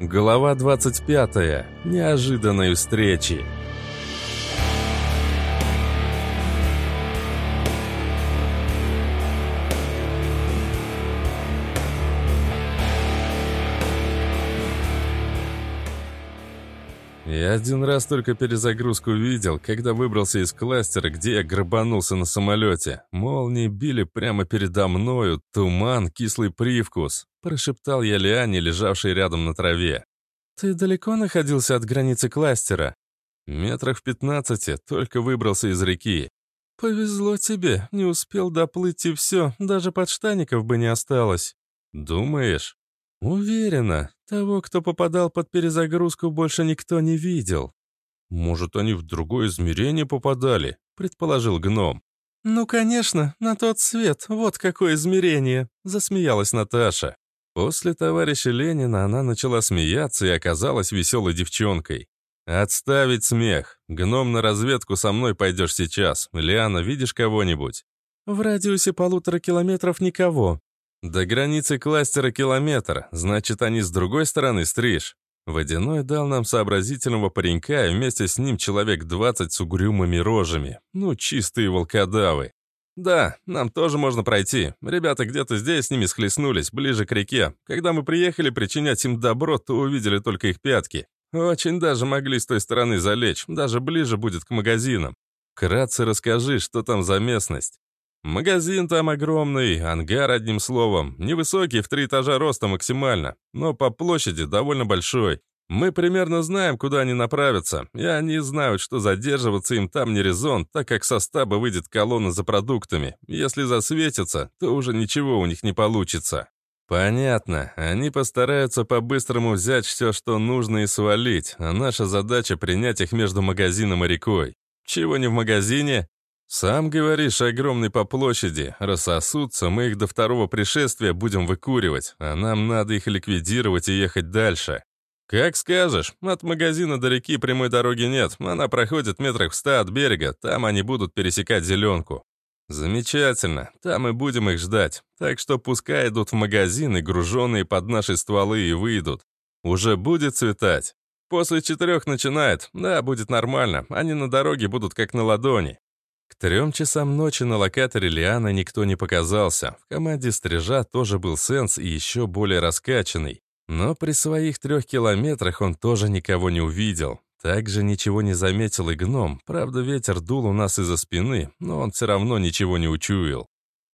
Глава 25. Неожиданной встречи. Я один раз только перезагрузку видел, когда выбрался из кластера, где я грабанулся на самолете. Молнии били прямо передо мною, туман, кислый привкус. Прошептал я Лиане, лежавшей рядом на траве. «Ты далеко находился от границы кластера?» «Метрах в пятнадцати, только выбрался из реки». «Повезло тебе, не успел доплыть и все, даже подштаников бы не осталось». «Думаешь?» «Уверена, того, кто попадал под перезагрузку, больше никто не видел». «Может, они в другое измерение попадали?» — предположил гном. «Ну, конечно, на тот свет, вот какое измерение!» — засмеялась Наташа. После товарища Ленина она начала смеяться и оказалась веселой девчонкой. «Отставить смех. Гном на разведку со мной пойдешь сейчас. Лиана, видишь кого-нибудь?» «В радиусе полутора километров никого. До границы кластера километр, значит, они с другой стороны стриж. Водяной дал нам сообразительного паренька и вместе с ним человек 20 с угрюмыми рожами. Ну, чистые волкодавы. Да, нам тоже можно пройти. Ребята где-то здесь с ними схлестнулись, ближе к реке. Когда мы приехали причинять им добро, то увидели только их пятки. Очень даже могли с той стороны залечь, даже ближе будет к магазинам. Кратце расскажи, что там за местность. Магазин там огромный, ангар одним словом, невысокий, в три этажа роста максимально, но по площади довольно большой. Мы примерно знаем, куда они направятся, и они знают, что задерживаться им там не резон, так как со стаба выйдет колонна за продуктами. Если засветится, то уже ничего у них не получится. Понятно, они постараются по-быстрому взять все, что нужно, и свалить, а наша задача принять их между магазином и рекой. Чего не в магазине, «Сам говоришь, огромный по площади. Рассосутся, мы их до второго пришествия будем выкуривать, а нам надо их ликвидировать и ехать дальше». «Как скажешь. От магазина до реки прямой дороги нет. Она проходит метрах в ста от берега. Там они будут пересекать зеленку». «Замечательно. Там и будем их ждать. Так что пускай идут в магазин и груженные под наши стволы и выйдут. Уже будет цветать. После четырех начинает. Да, будет нормально. Они на дороге будут как на ладони. К трем часам ночи на локаторе Лиана никто не показался. В команде стрижа тоже был сенс и еще более раскачанный. Но при своих трех километрах он тоже никого не увидел. Также ничего не заметил и гном. Правда, ветер дул у нас из-за спины, но он все равно ничего не учуял.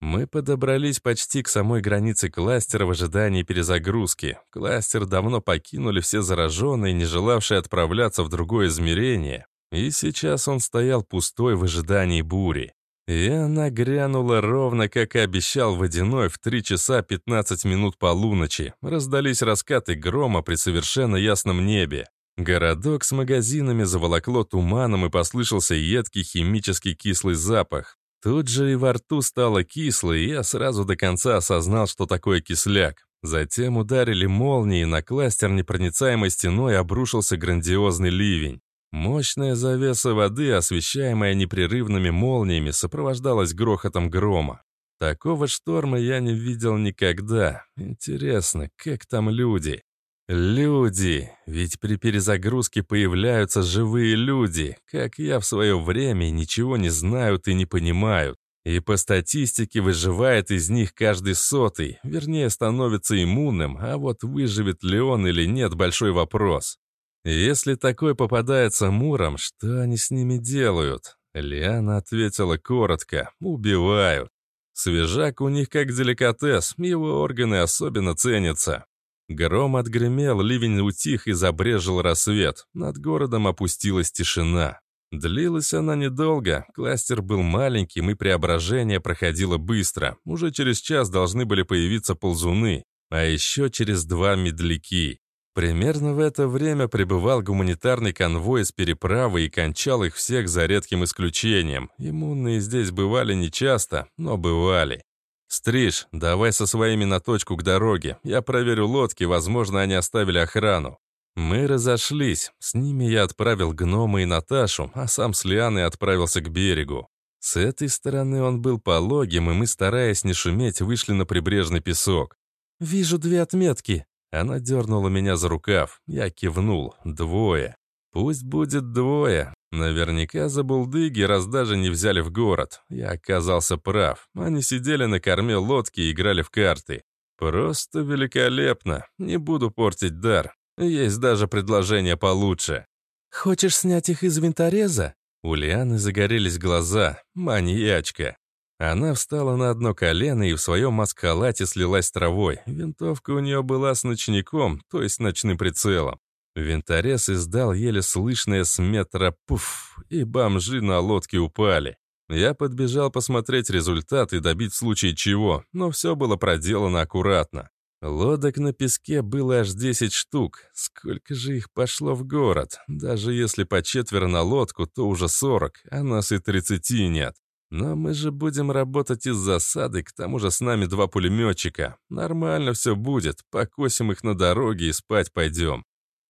Мы подобрались почти к самой границе кластера в ожидании перезагрузки. Кластер давно покинули все зараженные, не желавшие отправляться в другое измерение. И сейчас он стоял пустой в ожидании бури. И она грянула ровно, как и обещал Водяной, в 3 часа 15 минут полуночи. Раздались раскаты грома при совершенно ясном небе. Городок с магазинами заволокло туманом и послышался едкий химический кислый запах. Тут же и во рту стало кисло, и я сразу до конца осознал, что такое кисляк. Затем ударили молнии, и на кластер непроницаемой стеной обрушился грандиозный ливень. Мощная завеса воды, освещаемая непрерывными молниями, сопровождалась грохотом грома. Такого шторма я не видел никогда. Интересно, как там люди? Люди! Ведь при перезагрузке появляются живые люди, как я в свое время, ничего не знают и не понимают. И по статистике выживает из них каждый сотый, вернее, становится иммунным, а вот выживет ли он или нет – большой вопрос. «Если такой попадается Муром, что они с ними делают?» Лиана ответила коротко. «Убивают. Свежак у них как деликатес, его органы особенно ценятся». Гром отгремел, ливень утих и забрежил рассвет. Над городом опустилась тишина. Длилась она недолго, кластер был маленьким, и преображение проходило быстро. Уже через час должны были появиться ползуны, а еще через два медляки. Примерно в это время прибывал гуманитарный конвой с переправы и кончал их всех за редким исключением. Иммунные здесь бывали нечасто, но бывали. «Стриж, давай со своими на точку к дороге. Я проверю лодки, возможно, они оставили охрану». Мы разошлись. С ними я отправил гнома и Наташу, а сам с Лианой отправился к берегу. С этой стороны он был пологим, и мы, стараясь не шуметь, вышли на прибрежный песок. «Вижу две отметки», Она дернула меня за рукав. Я кивнул. Двое. Пусть будет двое. Наверняка за булдыги, раз даже не взяли в город. Я оказался прав. Они сидели на корме лодки и играли в карты. Просто великолепно. Не буду портить дар. Есть даже предложение получше. «Хочешь снять их из винтореза?» У Лианы загорелись глаза. Маньячка. Она встала на одно колено и в своем маскалате слилась травой. Винтовка у нее была с ночником, то есть ночным прицелом. Винторез издал еле слышное с метра «пуф», и бомжи на лодке упали. Я подбежал посмотреть результат и добить в случае чего, но все было проделано аккуратно. Лодок на песке было аж 10 штук. Сколько же их пошло в город? Даже если по четверо на лодку, то уже 40, а нас и 30 нет. Но мы же будем работать из засады, к тому же с нами два пулеметчика. Нормально все будет, покосим их на дороге и спать пойдем.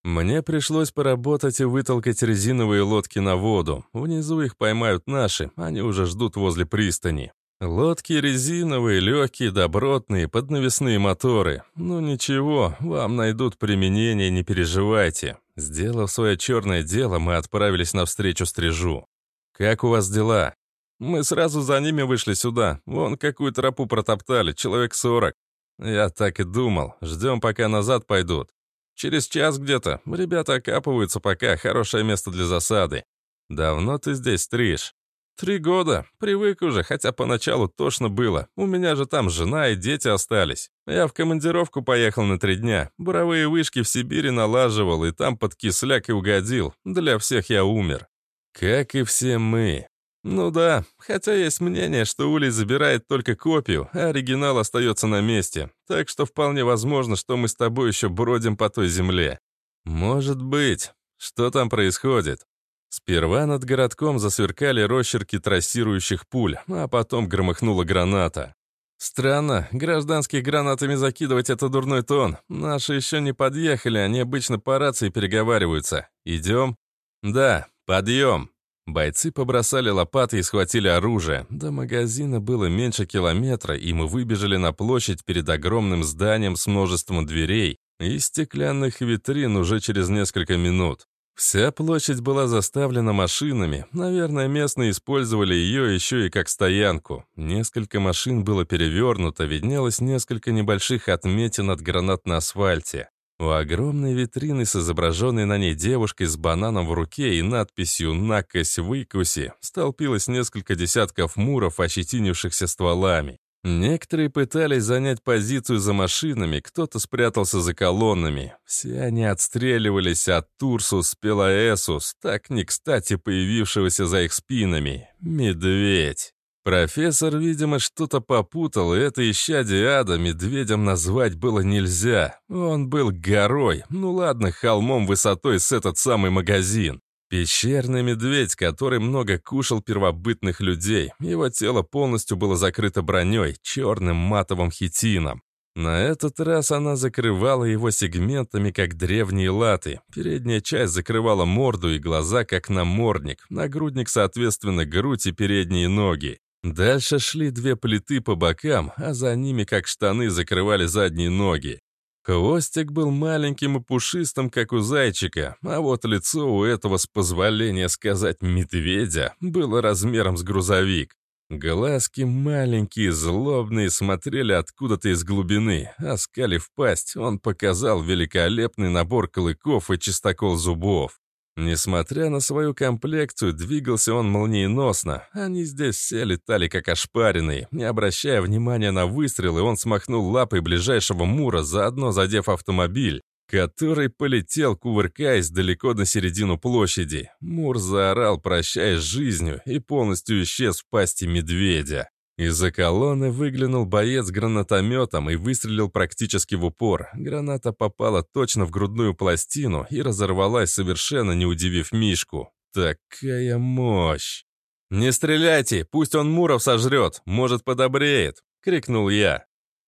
Мне пришлось поработать и вытолкать резиновые лодки на воду. Внизу их поймают наши, они уже ждут возле пристани. Лодки резиновые, легкие, добротные, под навесные моторы. Ну ничего, вам найдут применение, не переживайте. Сделав свое черное дело, мы отправились навстречу стрижу. «Как у вас дела?» «Мы сразу за ними вышли сюда. Вон какую тропу протоптали, человек сорок». «Я так и думал. Ждем, пока назад пойдут. Через час где-то. Ребята окапываются пока, хорошее место для засады. Давно ты здесь стриж? Три года. Привык уже, хотя поначалу тошно было. У меня же там жена и дети остались. Я в командировку поехал на три дня. Буровые вышки в Сибири налаживал, и там под кисляк и угодил. Для всех я умер. Как и все мы. «Ну да, хотя есть мнение, что Улей забирает только копию, а оригинал остается на месте. Так что вполне возможно, что мы с тобой еще бродим по той земле». «Может быть. Что там происходит?» Сперва над городком засверкали росчерки трассирующих пуль, а потом громыхнула граната. «Странно, гражданских гранатами закидывать — это дурной тон. Наши еще не подъехали, они обычно по рации переговариваются. Идем?» «Да, подъем!» Бойцы побросали лопаты и схватили оружие. До магазина было меньше километра, и мы выбежали на площадь перед огромным зданием с множеством дверей и стеклянных витрин уже через несколько минут. Вся площадь была заставлена машинами. Наверное, местные использовали ее еще и как стоянку. Несколько машин было перевернуто, виднелось несколько небольших отметин от гранат на асфальте. У огромной витрины с изображенной на ней девушкой с бананом в руке и надписью «Накось выкуси» столпилось несколько десятков муров, ощетинившихся стволами. Некоторые пытались занять позицию за машинами, кто-то спрятался за колоннами. Все они отстреливались от Турсус Пелаэсус, так не кстати появившегося за их спинами. Медведь. Профессор, видимо, что-то попутал, и это исчадие ада медведем назвать было нельзя. Он был горой, ну ладно, холмом высотой с этот самый магазин. Пещерный медведь, который много кушал первобытных людей. Его тело полностью было закрыто броней, черным матовым хитином. На этот раз она закрывала его сегментами, как древние латы. Передняя часть закрывала морду и глаза, как намордник. Нагрудник, соответственно, грудь и передние ноги. Дальше шли две плиты по бокам, а за ними, как штаны, закрывали задние ноги. Хвостик был маленьким и пушистым, как у зайчика, а вот лицо у этого, с позволения сказать медведя, было размером с грузовик. Глазки маленькие, злобные, смотрели откуда-то из глубины. Оскалив пасть, он показал великолепный набор клыков и чистокол зубов. Несмотря на свою комплекцию, двигался он молниеносно. Они здесь все летали как ошпаренные. Не обращая внимания на выстрелы, он смахнул лапой ближайшего мура, заодно задев автомобиль, который полетел, кувыркаясь далеко на середину площади. Мур заорал, прощаясь с жизнью, и полностью исчез в пасти медведя. Из-за колонны выглянул боец гранатометом и выстрелил практически в упор. Граната попала точно в грудную пластину и разорвалась, совершенно не удивив Мишку. Такая мощь! «Не стреляйте! Пусть он Муров сожрет! Может, подобреет!» — крикнул я.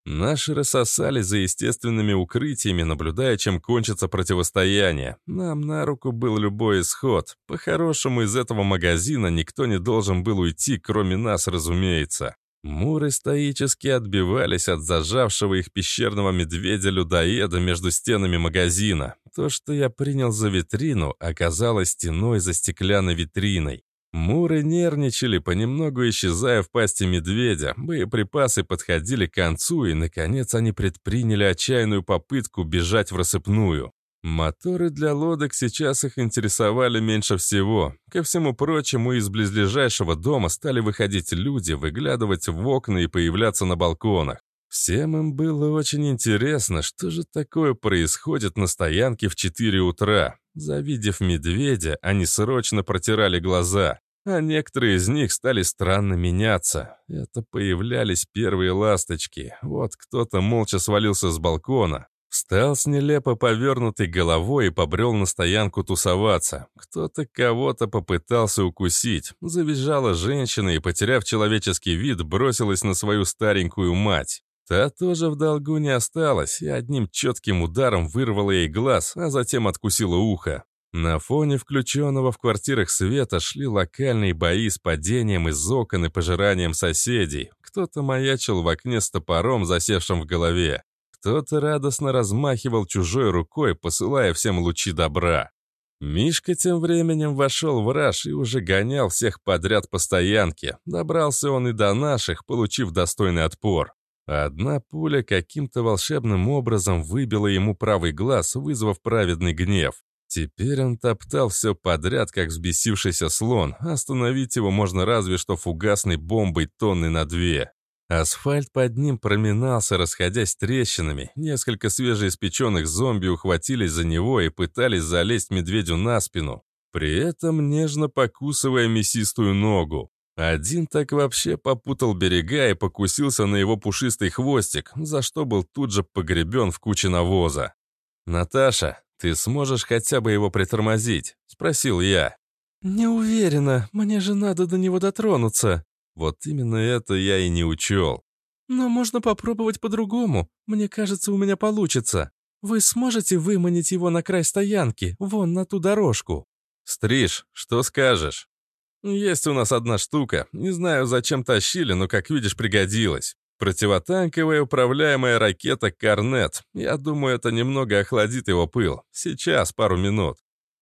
Наши рассосались за естественными укрытиями, наблюдая, чем кончится противостояние. Нам на руку был любой исход. По-хорошему, из этого магазина никто не должен был уйти, кроме нас, разумеется. Муры стоически отбивались от зажавшего их пещерного медведя-людоеда между стенами магазина. То, что я принял за витрину, оказалось стеной за стеклянной витриной. Муры нервничали, понемногу исчезая в пасти медведя. Боеприпасы подходили к концу, и, наконец, они предприняли отчаянную попытку бежать в рассыпную. Моторы для лодок сейчас их интересовали меньше всего. Ко всему прочему, из близлежащего дома стали выходить люди, выглядывать в окна и появляться на балконах. Всем им было очень интересно, что же такое происходит на стоянке в 4 утра. Завидев медведя, они срочно протирали глаза, а некоторые из них стали странно меняться. Это появлялись первые ласточки. Вот кто-то молча свалился с балкона, Встал с нелепо повернутой головой и побрел на стоянку тусоваться. Кто-то кого-то попытался укусить. Завизжала женщина и, потеряв человеческий вид, бросилась на свою старенькую мать. Та тоже в долгу не осталась и одним четким ударом вырвала ей глаз, а затем откусила ухо. На фоне включенного в квартирах света шли локальные бои с падением из окон и пожиранием соседей. Кто-то маячил в окне с топором, засевшим в голове. Кто-то радостно размахивал чужой рукой, посылая всем лучи добра. Мишка тем временем вошел в раж и уже гонял всех подряд по стоянке. Добрался он и до наших, получив достойный отпор. Одна пуля каким-то волшебным образом выбила ему правый глаз, вызвав праведный гнев. Теперь он топтал все подряд, как взбесившийся слон. Остановить его можно разве что фугасной бомбой тонны на две. Асфальт под ним проминался, расходясь трещинами. Несколько свежеиспеченных зомби ухватились за него и пытались залезть медведю на спину, при этом нежно покусывая мясистую ногу. Один так вообще попутал берега и покусился на его пушистый хвостик, за что был тут же погребен в куче навоза. «Наташа, ты сможешь хотя бы его притормозить?» — спросил я. «Не уверена, мне же надо до него дотронуться», вот именно это я и не учел. Но можно попробовать по-другому. Мне кажется, у меня получится. Вы сможете выманить его на край стоянки, вон на ту дорожку? Стриж, что скажешь? Есть у нас одна штука. Не знаю, зачем тащили, но, как видишь, пригодилась. Противотанковая управляемая ракета «Корнет». Я думаю, это немного охладит его пыл. Сейчас, пару минут.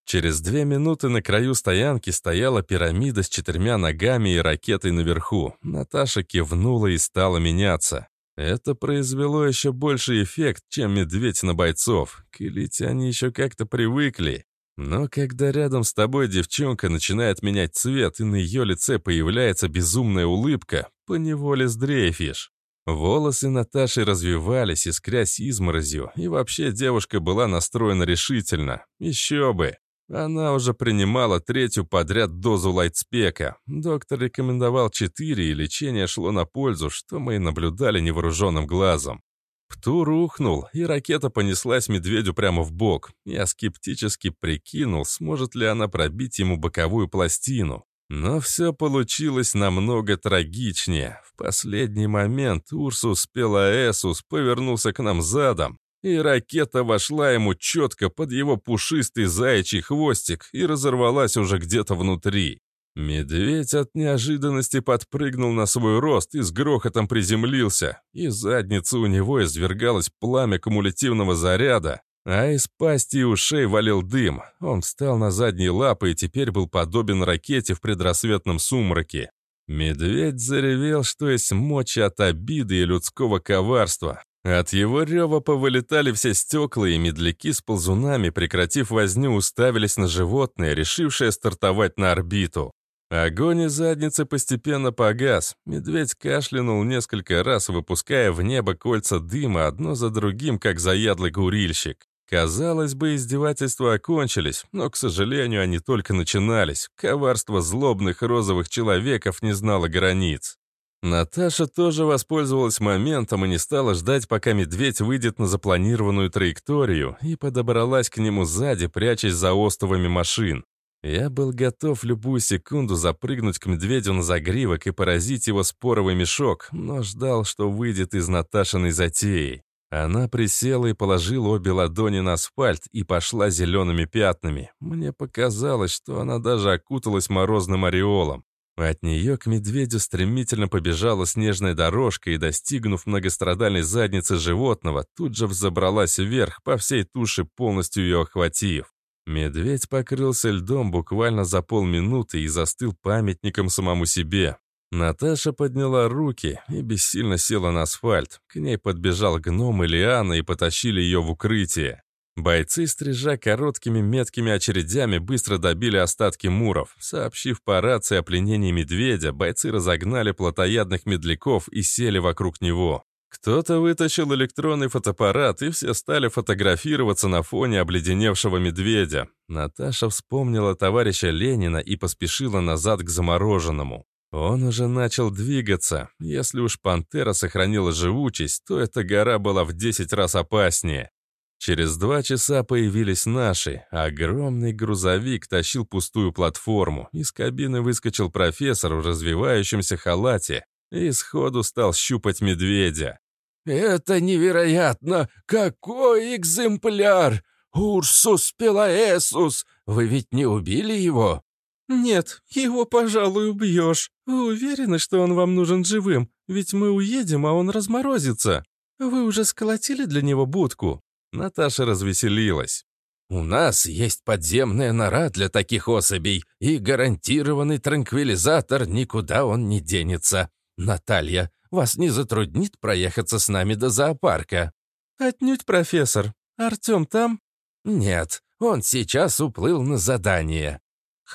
Через две минуты на краю стоянки стояла пирамида с четырьмя ногами и ракетой наверху. Наташа кивнула и стала меняться. Это произвело еще больший эффект, чем медведь на бойцов. К элите они еще как-то привыкли. Но когда рядом с тобой девчонка начинает менять цвет, и на ее лице появляется безумная улыбка, поневоле сдрейфишь. Волосы Наташи развивались, искрясь изморозью, и вообще девушка была настроена решительно. Еще бы. Она уже принимала третью подряд дозу лайтспека. Доктор рекомендовал четыре, и лечение шло на пользу, что мы и наблюдали невооруженным глазом. Пту рухнул, и ракета понеслась медведю прямо в бок. Я скептически прикинул, сможет ли она пробить ему боковую пластину. Но все получилось намного трагичнее. В последний момент Урсус Пелаэсус повернулся к нам задом, и ракета вошла ему четко под его пушистый заячий хвостик и разорвалась уже где-то внутри. Медведь от неожиданности подпрыгнул на свой рост и с грохотом приземлился. Из задницы у него извергалось пламя кумулятивного заряда, а из пасти и ушей валил дым. Он встал на задние лапы и теперь был подобен ракете в предрассветном сумраке. Медведь заревел, что есть мочи от обиды и людского коварства. От его рева повылетали все стекла, и медляки с ползунами, прекратив возню, уставились на животное, решившее стартовать на орбиту. Огонь из задницы постепенно погас. Медведь кашлянул несколько раз, выпуская в небо кольца дыма одно за другим, как заядлый курильщик. Казалось бы, издевательства окончились, но, к сожалению, они только начинались. Коварство злобных розовых человеков не знало границ. Наташа тоже воспользовалась моментом и не стала ждать, пока медведь выйдет на запланированную траекторию, и подобралась к нему сзади, прячась за остовами машин. Я был готов любую секунду запрыгнуть к медведю на загривок и поразить его споровый мешок, но ждал, что выйдет из Наташиной затеи. Она присела и положила обе ладони на асфальт и пошла зелеными пятнами. Мне показалось, что она даже окуталась морозным ореолом. От нее к медведю стремительно побежала снежная дорожка и, достигнув многострадальной задницы животного, тут же взобралась вверх, по всей туше полностью ее охватив. Медведь покрылся льдом буквально за полминуты и застыл памятником самому себе. Наташа подняла руки и бессильно села на асфальт. К ней подбежал гном и Лиана и потащили ее в укрытие. Бойцы, стрижа короткими меткими очередями, быстро добили остатки муров. Сообщив по рации о пленении медведя, бойцы разогнали плотоядных медляков и сели вокруг него. Кто-то вытащил электронный фотоаппарат, и все стали фотографироваться на фоне обледеневшего медведя. Наташа вспомнила товарища Ленина и поспешила назад к замороженному. Он уже начал двигаться. Если уж пантера сохранила живучесть, то эта гора была в 10 раз опаснее. Через два часа появились наши. Огромный грузовик тащил пустую платформу. Из кабины выскочил профессор в развивающемся халате и сходу стал щупать медведя. «Это невероятно! Какой экземпляр! Урсус Пелаэсус! Вы ведь не убили его?» «Нет, его, пожалуй, убьешь. Вы уверены, что он вам нужен живым? Ведь мы уедем, а он разморозится. Вы уже сколотили для него будку?» Наташа развеселилась. «У нас есть подземная нора для таких особей, и гарантированный транквилизатор, никуда он не денется. Наталья, вас не затруднит проехаться с нами до зоопарка?» «Отнюдь, профессор. Артем там?» «Нет, он сейчас уплыл на задание».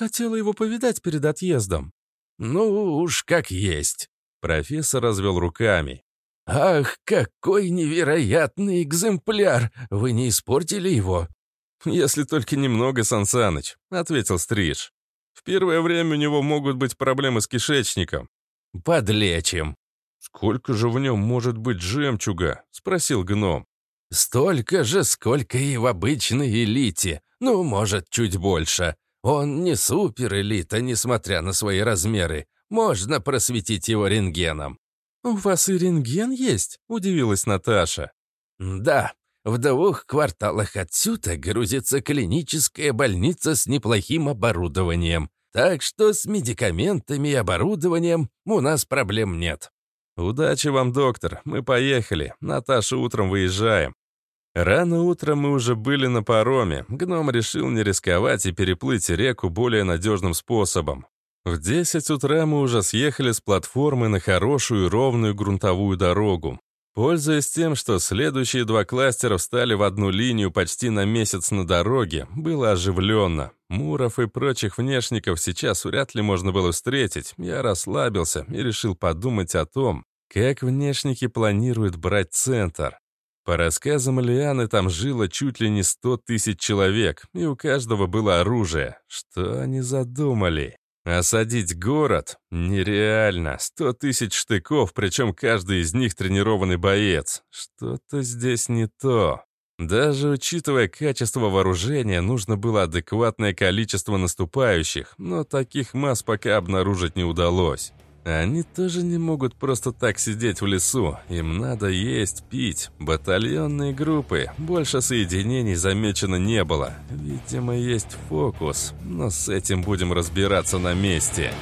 Хотела его повидать перед отъездом. Ну уж как есть. Профессор развел руками. «Ах, какой невероятный экземпляр! Вы не испортили его?» «Если только немного, Сансаныч», — ответил Стриж. «В первое время у него могут быть проблемы с кишечником». «Подлечим». «Сколько же в нем может быть жемчуга?» — спросил гном. «Столько же, сколько и в обычной элите. Ну, может, чуть больше. Он не суперэлита, несмотря на свои размеры. Можно просветить его рентгеном». «У вас и рентген есть?» – удивилась Наташа. «Да, в двух кварталах отсюда грузится клиническая больница с неплохим оборудованием. Так что с медикаментами и оборудованием у нас проблем нет». «Удачи вам, доктор. Мы поехали. Наташа, утром выезжаем. Рано утром мы уже были на пароме. Гном решил не рисковать и переплыть реку более надежным способом. В 10 утра мы уже съехали с платформы на хорошую ровную грунтовую дорогу. Пользуясь тем, что следующие два кластера встали в одну линию почти на месяц на дороге, было оживленно. Муров и прочих внешников сейчас вряд ли можно было встретить. Я расслабился и решил подумать о том, как внешники планируют брать центр. По рассказам Лианы, там жило чуть ли не сто тысяч человек, и у каждого было оружие. Что они задумали? Осадить город? Нереально. Сто тысяч штыков, причем каждый из них тренированный боец. Что-то здесь не то. Даже учитывая качество вооружения, нужно было адекватное количество наступающих, но таких масс пока обнаружить не удалось. Они тоже не могут просто так сидеть в лесу. Им надо есть, пить. Батальонные группы. Больше соединений замечено не было. Видимо, есть фокус. Но с этим будем разбираться на месте.